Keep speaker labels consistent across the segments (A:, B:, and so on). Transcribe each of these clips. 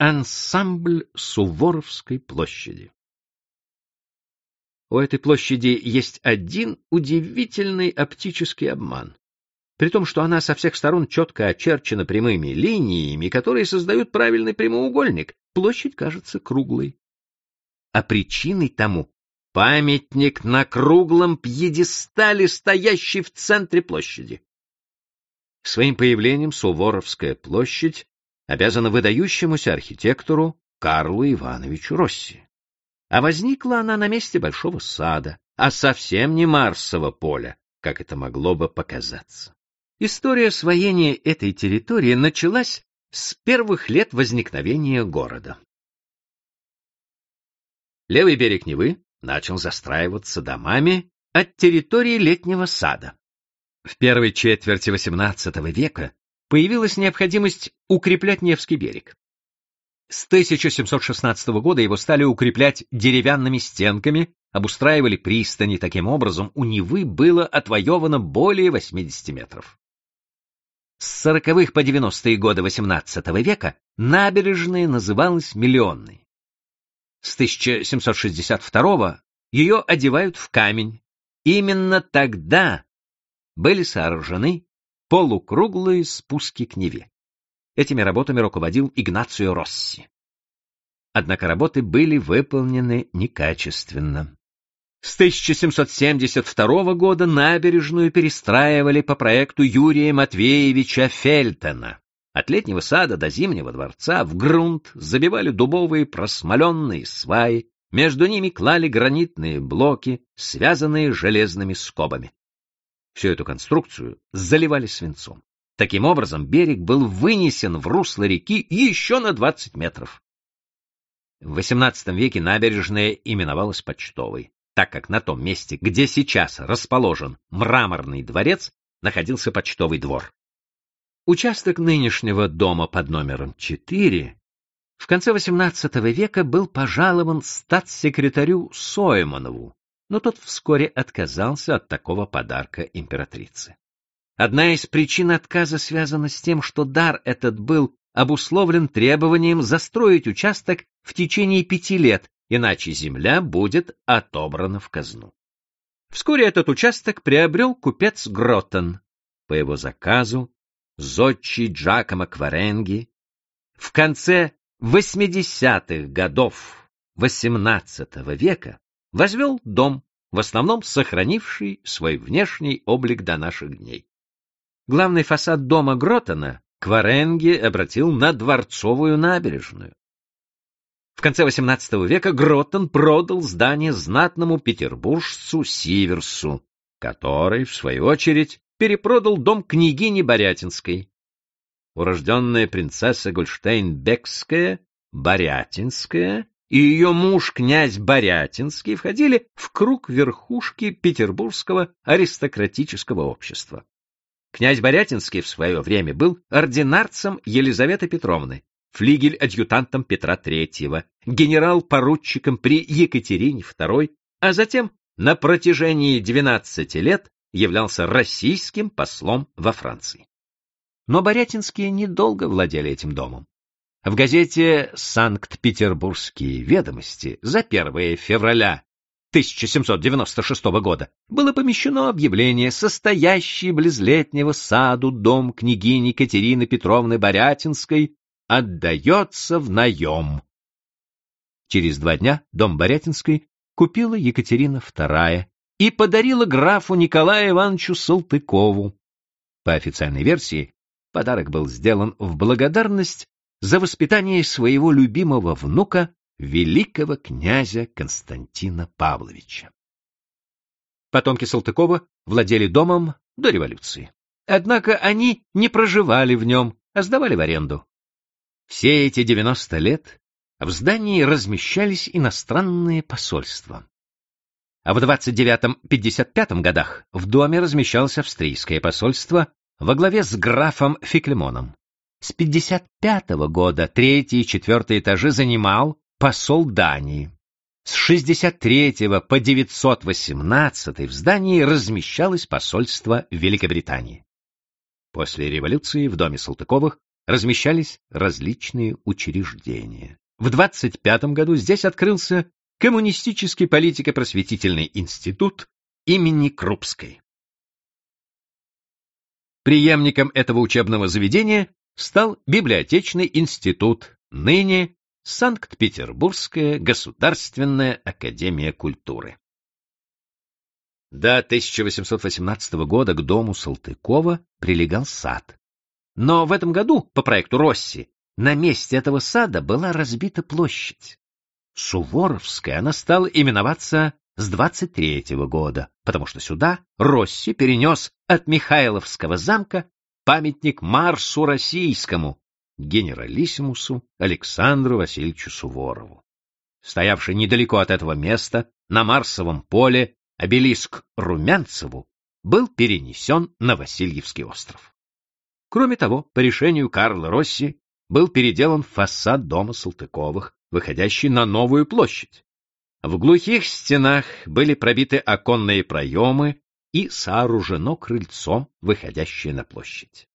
A: ансамбль Суворовской площади. У этой площади есть один удивительный оптический обман. При том, что она со всех сторон четко очерчена прямыми линиями, которые создают правильный прямоугольник, площадь кажется круглой. А причиной тому памятник на круглом пьедестале, стоящий в центре площади. Своим появлением Суворовская площадь обязана выдающемуся архитектору Карлу Ивановичу Росси. А возникла она на месте большого сада, а совсем не Марсово поля, как это могло бы показаться. История освоения этой территории началась с первых лет возникновения города. Левый берег Невы начал застраиваться домами от территории летнего сада. В первой четверти XVIII века появилась необходимость укреплять Невский берег. С 1716 года его стали укреплять деревянными стенками, обустраивали пристани, таким образом у Невы было отвоевано более 80 метров. С 40-х по 90-е годы XVIII века набережная называлась Миллионной. С 1762 ее одевают в камень. Именно тогда были сооружены полукруглые спуски к Неве. Этими работами руководил Игнацио Росси. Однако работы были выполнены некачественно. С 1772 года набережную перестраивали по проекту Юрия Матвеевича Фельтона. От летнего сада до зимнего дворца в грунт забивали дубовые просмоленные сваи, между ними клали гранитные блоки, связанные железными скобами. Всю эту конструкцию заливали свинцом. Таким образом, берег был вынесен в русло реки еще на 20 метров. В XVIII веке набережная именовалась Почтовой, так как на том месте, где сейчас расположен мраморный дворец, находился почтовый двор. Участок нынешнего дома под номером 4 в конце XVIII века был пожалован статс-секретарю Сойманову, но тот вскоре отказался от такого подарка императрице. Одна из причин отказа связана с тем, что дар этот был обусловлен требованием застроить участок в течение пяти лет, иначе земля будет отобрана в казну. Вскоре этот участок приобрел купец Гроттон. По его заказу зодчий Джакомо Кваренги в конце 80-х годов XVIII века возвел дом, в основном сохранивший свой внешний облик до наших дней. Главный фасад дома Гротона Кваренги обратил на Дворцовую набережную. В конце XVIII века Гроттон продал здание знатному петербуржцу Сиверсу, который, в свою очередь, перепродал дом княгини Борятинской. Урожденная принцесса Гольштейн-Бекская, Борятинская и ее муж, князь Борятинский, входили в круг верхушки петербургского аристократического общества. Князь Борятинский в свое время был ординарцем Елизаветы Петровны, флигель-адъютантом Петра III, генерал-поручиком при Екатерине II, а затем на протяжении 12 лет являлся российским послом во Франции. Но Борятинские недолго владели этим домом. В газете «Санкт-Петербургские ведомости» за 1 февраля 1796 года было помещено объявление «Состоящий близ летнего саду дом княгини Катерины Петровны Борятинской отдается в наем». Через два дня дом Борятинской купила Екатерина II и подарила графу Николаю Ивановичу Салтыкову. По официальной версии, подарок был сделан в благодарность за воспитание своего любимого внука, великого князя Константина Павловича. Потомки Салтыкова владели домом до революции. Однако они не проживали в нем, а сдавали в аренду. Все эти 90 лет в здании размещались иностранные посольства. А в 29-55 годах в доме размещалось австрийское посольство во главе с графом Фиклемоном. С 55 -го года третий и четвертый этажи занимал посол Дании. С 63 по 918 в здании размещалось посольство Великобритании. После революции в доме Салтыковых размещались различные учреждения. В 25 году здесь открылся Коммунистический политико-просветительный институт имени Крупской. Преемником этого учебного заведения стал библиотечный институт, ныне Санкт-Петербургская государственная академия культуры. До 1818 года к дому Салтыкова прилегал сад. Но в этом году, по проекту Росси, на месте этого сада была разбита площадь. Суворовская она стала именоваться с 23 -го года, потому что сюда Росси перенес от Михайловского замка памятник Марсу Российскому, генералиссимусу Александру Васильевичу Суворову. Стоявший недалеко от этого места, на Марсовом поле, обелиск Румянцеву был перенесен на Васильевский остров. Кроме того, по решению Карла Росси был переделан фасад дома Салтыковых, выходящий на новую площадь. В глухих стенах были пробиты оконные проемы и сооружено крыльцо, выходящее на площадь.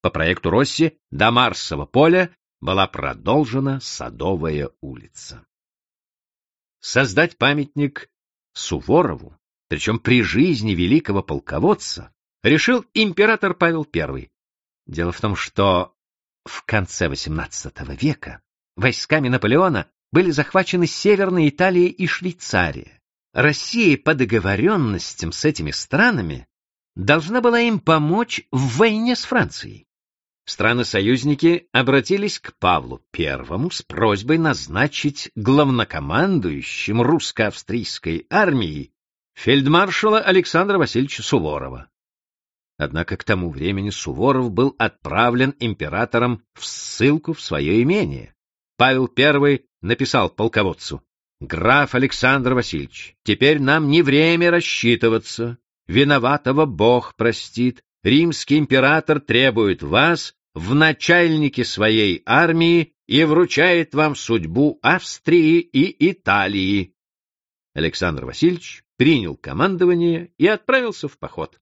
A: По проекту Росси до Марсового поля была продолжена Садовая улица. Создать памятник Суворову, причем при жизни великого полководца, решил император Павел I. Дело в том, что в конце XVIII века войсками Наполеона были захвачены Северная Италия и Швейцария. Россия по договоренностям с этими странами должна была им помочь в войне с Францией. Страны-союзники обратились к Павлу I с просьбой назначить главнокомандующим русско-австрийской армии фельдмаршала Александра Васильевича Суворова. Однако к тому времени Суворов был отправлен императором в ссылку в свое имение. Павел I написал полководцу, «Граф Александр Васильевич, теперь нам не время рассчитываться. Виноватого Бог простит, римский император требует вас в начальнике своей армии и вручает вам судьбу Австрии и Италии. Александр Васильевич принял командование и отправился в поход.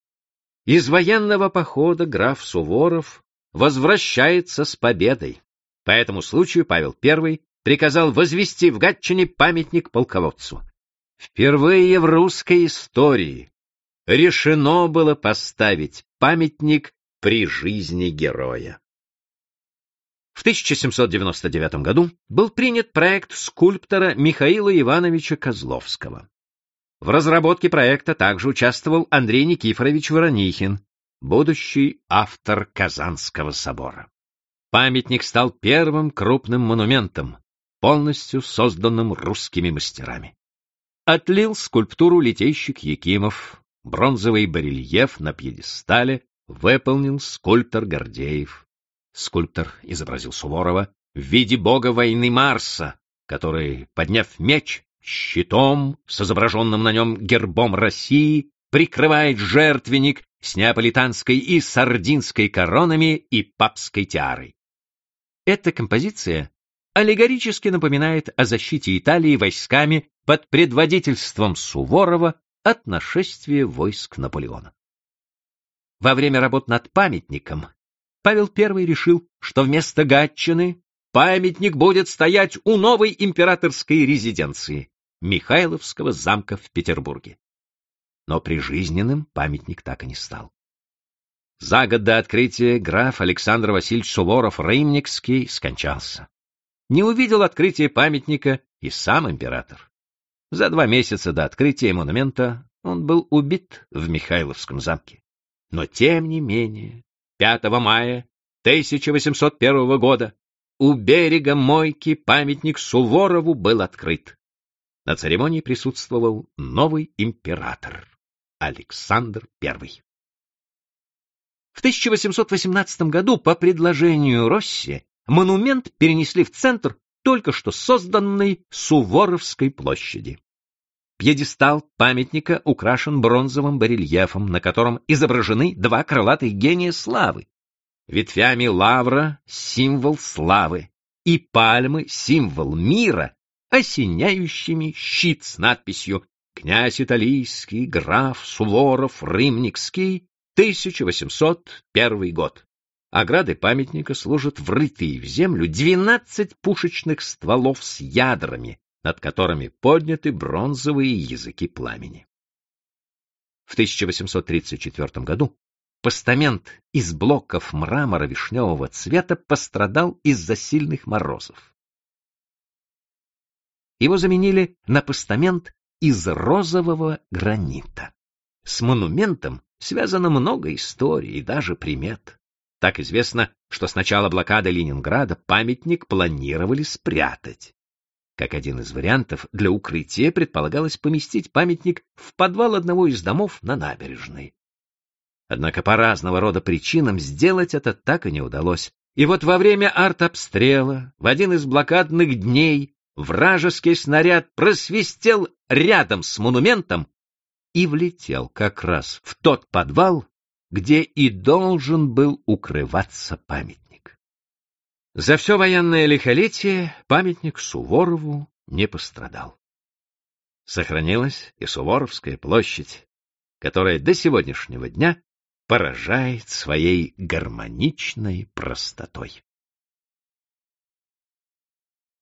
A: Из военного похода граф Суворов возвращается с победой. По этому случаю Павел I приказал возвести в Гатчине памятник полководцу. Впервые в русской истории решено было поставить памятник при жизни героя. В 1799 году был принят проект скульптора Михаила Ивановича Козловского. В разработке проекта также участвовал Андрей Никифорович Воронихин, будущий автор Казанского собора. Памятник стал первым крупным монументом, полностью созданным русскими мастерами. Отлил скульптуру литейщик Якимов, Бронзовый барельеф на пьедестале выполнил скульптор Гордеев. Скульптор изобразил Суворова в виде бога войны Марса, который, подняв меч, щитом с изображенным на нем гербом России, прикрывает жертвенник с неаполитанской и сардинской коронами и папской тиарой. Эта композиция аллегорически напоминает о защите Италии войсками под предводительством Суворова от нашествия войск Наполеона. Во время работ над памятником Павел I решил, что вместо Гатчины памятник будет стоять у новой императорской резиденции Михайловского замка в Петербурге. Но прижизненным памятник так и не стал. За год до открытия граф Александр Васильевич Суворов-Реймникский скончался. Не увидел открытия памятника и сам император. За два месяца до открытия монумента он был убит в Михайловском замке. Но тем не менее, 5 мая 1801 года у берега Мойки памятник Суворову был открыт. На церемонии присутствовал новый император Александр I. В 1818 году по предложению Росси монумент перенесли в центр только что созданной Суворовской площади. Пьедестал памятника украшен бронзовым барельефом, на котором изображены два крылатых гения славы. Ветвями лавра — символ славы, и пальмы — символ мира, осеняющими щит с надписью «Князь Италийский, граф Суворов, Рымникский, 1801 год». Ограды памятника служат врытые в землю 12 пушечных стволов с ядрами, над которыми подняты бронзовые языки пламени. В 1834 году постамент из блоков мрамора вишневого цвета пострадал из-за сильных морозов. Его заменили на постамент из розового гранита. С монументом связано много историй и даже примет. Так известно, что с начала блокады Ленинграда памятник планировали спрятать. Как один из вариантов, для укрытия предполагалось поместить памятник в подвал одного из домов на набережной. Однако по разного рода причинам сделать это так и не удалось. И вот во время артобстрела, в один из блокадных дней, вражеский снаряд просвистел рядом с монументом и влетел как раз в тот подвал, где и должен был укрываться памятник. За все военное лихолетие памятник Суворову не пострадал. Сохранилась и Суворовская площадь, которая до сегодняшнего дня поражает своей гармоничной простотой.